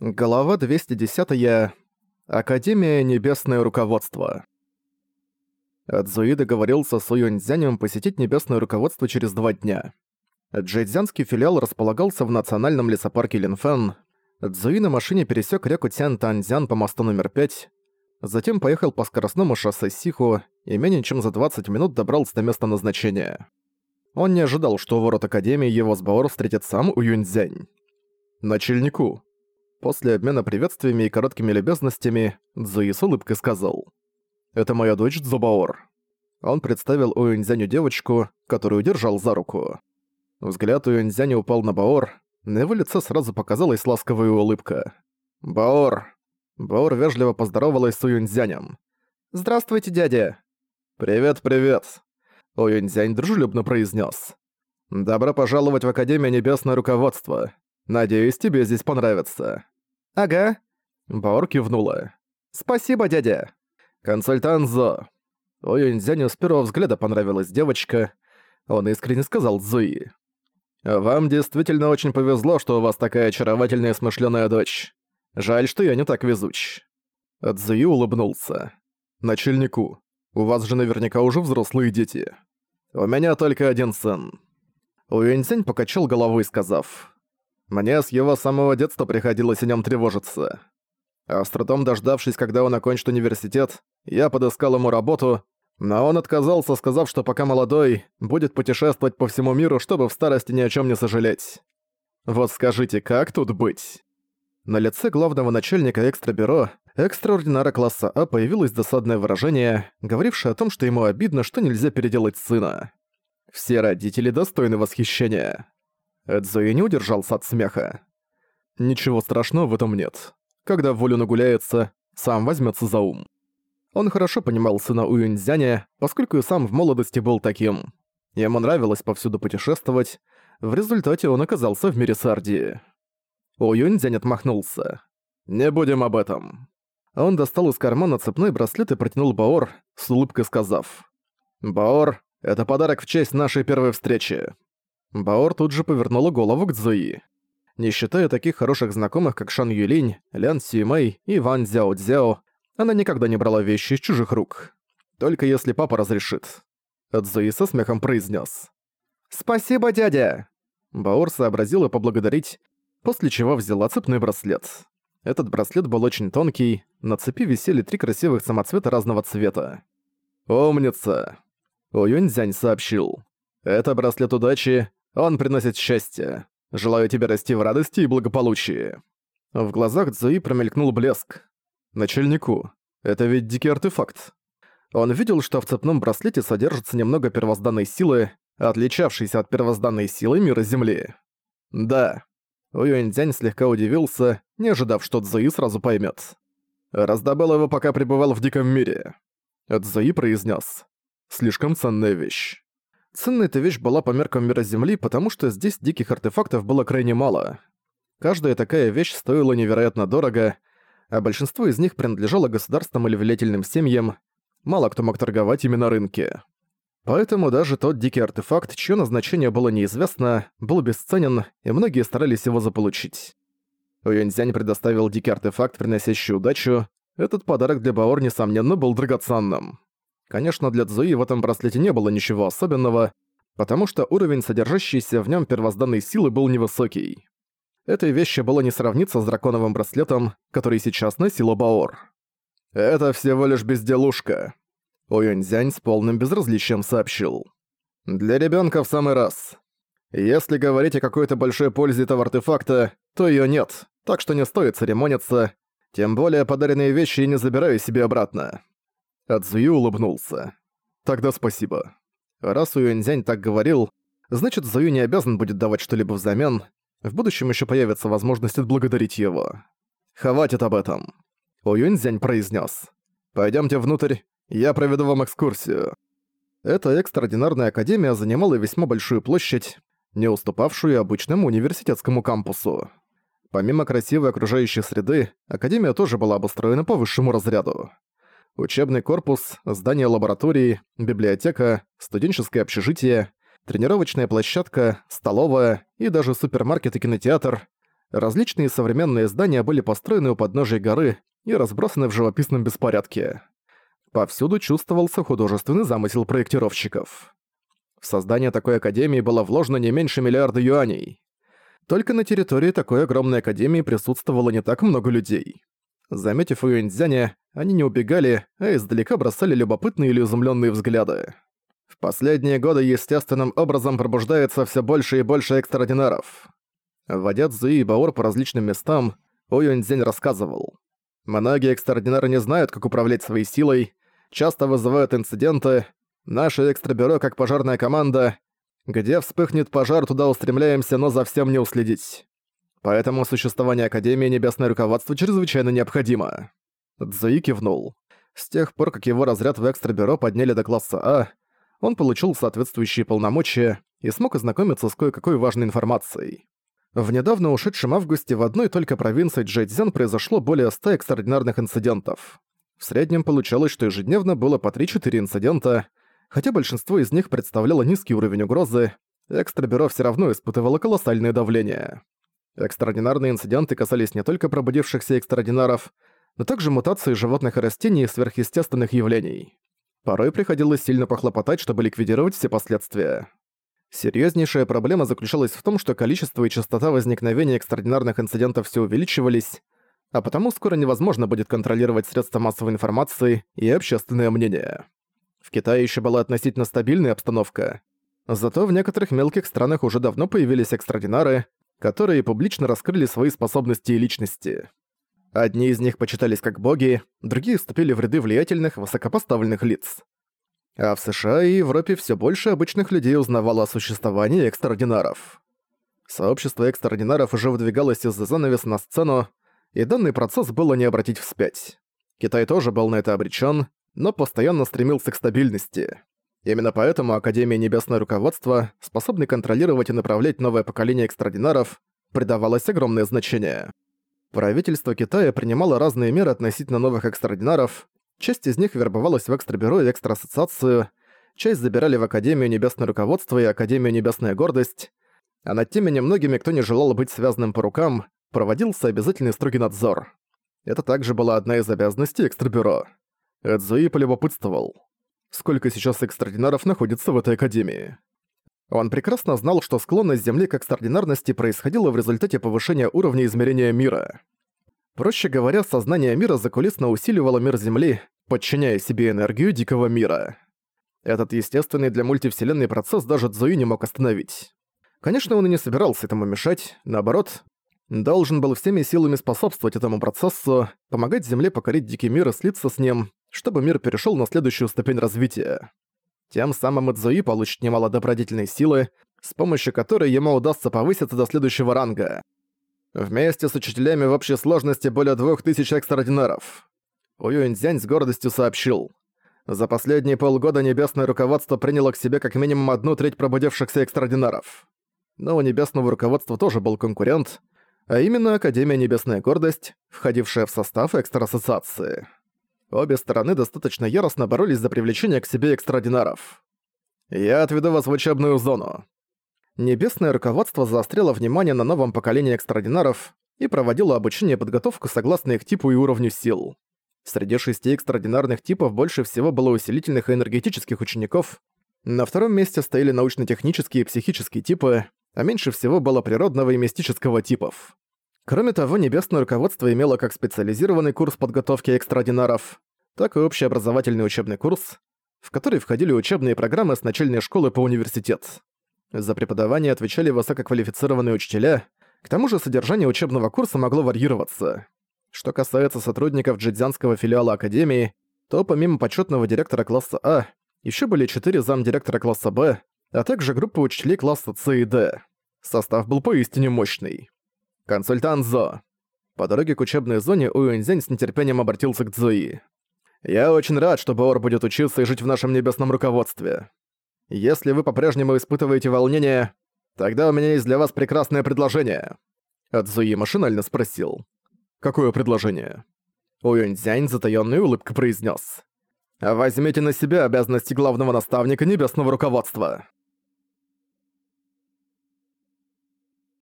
Глава 210. -я. Академия Небесное Руководство. Цзуи договорился с Уюньцзянем посетить Небесное Руководство через два дня. Джэйцзянский филиал располагался в национальном лесопарке Линфэн. Цзуи на машине пересек реку Тян-Танзян по мосту номер 5, затем поехал по скоростному шоссе Сиху и менее чем за 20 минут добрался до места назначения. Он не ожидал, что у ворот Академии его с встретит сам Уюньцзянь. «Начальнику», После обмена приветствиями и короткими любезностями, Цзуи с улыбкой сказал. «Это моя дочь Цзубаор». Он представил Уэнзяню девочку, которую держал за руку. Взгляд Уэнзяня упал на Баор, на его лице сразу показалась ласковая улыбка. «Баор!» Баор вежливо поздоровалась с Уюньцзянем. «Здравствуйте, дядя!» «Привет, привет!» Уюньцзянь дружелюбно произнес. «Добро пожаловать в Академию Небесное Руководство. Надеюсь, тебе здесь понравится». «Ага». Баор кивнула. «Спасибо, дядя». «Консультант Зо». Уюньцзяню с первого взгляда понравилась девочка. Он искренне сказал Зуи. «Вам действительно очень повезло, что у вас такая очаровательная и смышленая дочь. Жаль, что я не так везуч». Цзуи улыбнулся. «Начальнику, у вас же наверняка уже взрослые дети. У меня только один сын». Уюньцзянь покачал головой, сказав. Мне с его самого детства приходилось о нем тревожиться. А дождавшись, когда он окончит университет, я подыскал ему работу, но он отказался, сказав, что пока молодой, будет путешествовать по всему миру, чтобы в старости ни о чем не сожалеть. Вот скажите, как тут быть? На лице главного начальника экстрабюро, экстраординара класса А, появилось досадное выражение, говорившее о том, что ему обидно, что нельзя переделать сына. Все родители достойны восхищения. Эдзуи не удержался от смеха. Ничего страшного в этом нет. Когда волю нагуляется, сам возьмется за ум. Он хорошо понимал сына Уюньцзяня, поскольку и сам в молодости был таким. Ему нравилось повсюду путешествовать, в результате он оказался в мире Сардии. Уюньцзянь отмахнулся. «Не будем об этом». Он достал из кармана цепной браслет и протянул Баор, с улыбкой сказав. «Баор, это подарок в честь нашей первой встречи. Баор тут же повернула голову к Цзуи. Не считая таких хороших знакомых, как Шан Юлинь, Лян Сюймэй и Ван Цзяо Цзяо, она никогда не брала вещи из чужих рук. Только если папа разрешит. Цзуи со смехом произнес: «Спасибо, дядя!» Баор сообразила поблагодарить, после чего взяла цепной браслет. Этот браслет был очень тонкий, на цепи висели три красивых самоцвета разного цвета. «Умница!» Уюньцзянь сообщил. «Это браслет удачи, он приносит счастье. Желаю тебе расти в радости и благополучии». В глазах Цзуи промелькнул блеск. «Начальнику, это ведь дикий артефакт». Он видел, что в цепном браслете содержится немного первозданной силы, отличавшейся от первозданной силы мира Земли. «Да». Уюэньцзянь слегка удивился, не ожидав, что Цзуи сразу поймет. «Раздобыл его, пока пребывал в диком мире». Цзуи произнес: «Слишком ценная вещь». Ценная эта вещь была по меркам мира Земли, потому что здесь диких артефактов было крайне мало. Каждая такая вещь стоила невероятно дорого, а большинство из них принадлежало государствам или влиятельным семьям, мало кто мог торговать ими на рынке. Поэтому даже тот дикий артефакт, чье назначение было неизвестно, был бесценен, и многие старались его заполучить. Уюньцзянь предоставил дикий артефакт, приносящий удачу. Этот подарок для Баор, несомненно, был драгоценным. Конечно, для Цзуи в этом браслете не было ничего особенного, потому что уровень содержащийся в нем первозданной силы был невысокий. Этой вещи было не сравниться с драконовым браслетом, который сейчас носила Баор. «Это всего лишь безделушка», — Уюньцзянь с полным безразличием сообщил. «Для ребенка в самый раз. Если говорить о какой-то большой пользе этого артефакта, то ее нет, так что не стоит церемониться, тем более подаренные вещи я не забираю себе обратно. Адзуи улыбнулся. «Тогда спасибо. Раз Уюньцзянь так говорил, значит, Зую не обязан будет давать что-либо взамен. В будущем еще появится возможность отблагодарить его. Хватит об этом». Уюньцзянь произнес. Пойдемте внутрь, я проведу вам экскурсию». Эта экстраординарная академия занимала весьма большую площадь, не уступавшую обычному университетскому кампусу. Помимо красивой окружающей среды, академия тоже была обустроена по высшему разряду учебный корпус, здание лаборатории, библиотека, студенческое общежитие, тренировочная площадка, столовая и даже супермаркет и кинотеатр. Различные современные здания были построены у подножия горы и разбросаны в живописном беспорядке. Повсюду чувствовался художественный замысел проектировщиков. В создание такой академии было вложено не меньше миллиарда юаней. Только на территории такой огромной академии присутствовало не так много людей. Заметив Юэньцзяня, они не убегали, а издалека бросали любопытные или изумленные взгляды. В последние годы естественным образом пробуждается все больше и больше экстраординаров. Водя Цзуи и Баор по различным местам, О Юньцзянь рассказывал. Многие экстраординары не знают, как управлять своей силой, часто вызывают инциденты. Наше экстрабюро, как пожарная команда, где вспыхнет пожар, туда устремляемся, но за всем не уследить. Поэтому существование Академии Небесное Руководство чрезвычайно необходимо. Цзуи кивнул. С тех пор, как его разряд в экстрабюро подняли до класса А, он получил соответствующие полномочия и смог ознакомиться с кое-какой важной информацией. В недавно ушедшем августе в одной только провинции Джэйцзян произошло более 100 экстраординарных инцидентов. В среднем получалось, что ежедневно было по 3-4 инцидента, хотя большинство из них представляло низкий уровень угрозы, экстрабюро все равно испытывало колоссальное давление. Экстраординарные инциденты касались не только пробудившихся экстраординаров, но также мутаций животных и растений и сверхъестественных явлений. Порой приходилось сильно похлопотать, чтобы ликвидировать все последствия. Серьезнейшая проблема заключалась в том, что количество и частота возникновения экстраординарных инцидентов все увеличивались, а потому скоро невозможно будет контролировать средства массовой информации и общественное мнение. В Китае еще была относительно стабильная обстановка. Зато в некоторых мелких странах уже давно появились экстраординары, которые публично раскрыли свои способности и личности. Одни из них почитались как боги, другие вступили в ряды влиятельных, высокопоставленных лиц. А в США и Европе все больше обычных людей узнавало о существовании экстраординаров. Сообщество экстраординаров уже выдвигалось из-за занавеса на сцену, и данный процесс было не обратить вспять. Китай тоже был на это обречен, но постоянно стремился к стабильности. Именно поэтому Академия Небесное Руководство, способный контролировать и направлять новое поколение экстрадинаров, придавалось огромное значение. Правительство Китая принимало разные меры относительно новых экстрадинаров, часть из них вербовалась в экстрабюро и экстра-ассоциацию, часть забирали в Академию Небесное Руководство и Академию Небесная Гордость, а над теми немногими, кто не желал быть связанным по рукам, проводился обязательный строгий надзор. Это также была одна из обязанностей экстрабюро. Эдзуи полюбопытствовал сколько сейчас экстраординаров находится в этой академии. Он прекрасно знал, что склонность Земли к экстраординарности происходила в результате повышения уровня измерения мира. Проще говоря, сознание мира закулисно усиливало мир Земли, подчиняя себе энергию дикого мира. Этот естественный для мультивселенной процесс даже Цзуи не мог остановить. Конечно, он и не собирался этому мешать, наоборот, должен был всеми силами способствовать этому процессу, помогать Земле покорить дикий мир и слиться с ним, чтобы мир перешел на следующую ступень развития. Тем самым Идзуи получит немало добродетельной силы, с помощью которой ему удастся повыситься до следующего ранга. Вместе с учителями в общей сложности более двух тысяч экстраординаров. Уюньцзянь с гордостью сообщил. За последние полгода Небесное Руководство приняло к себе как минимум одну треть пробудившихся экстраординаров. Но у Небесного Руководства тоже был конкурент, а именно Академия Небесная Гордость, входившая в состав экстра-ассоциации. Обе стороны достаточно яростно боролись за привлечение к себе экстраординаров. «Я отведу вас в учебную зону». Небесное руководство заострило внимание на новом поколении экстраординаров и проводило обучение и подготовку согласно их типу и уровню сил. Среди шести экстраординарных типов больше всего было усилительных и энергетических учеников. На втором месте стояли научно-технические и психические типы, а меньше всего было природного и мистического типов. Кроме того, Небесное руководство имело как специализированный курс подготовки экстраординаров, так и общеобразовательный учебный курс, в который входили учебные программы с начальной школы по университет. За преподавание отвечали высококвалифицированные учителя, к тому же содержание учебного курса могло варьироваться. Что касается сотрудников джидзянского филиала Академии, то помимо почетного директора класса А, еще были четыре замдиректора класса Б, а также группа учителей класса С и Д. Состав был поистине мощный. «Консультант Зо». По дороге к учебной зоне Уюньзянь с нетерпением обратился к Цзуи. «Я очень рад, что Баор будет учиться и жить в нашем небесном руководстве. Если вы по-прежнему испытываете волнение, тогда у меня есть для вас прекрасное предложение». А Цзуи машинально спросил. «Какое предложение?» Уюньцзянь затаённой улыбкой произнес: «Возьмите на себя обязанности главного наставника небесного руководства».